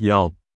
Yelp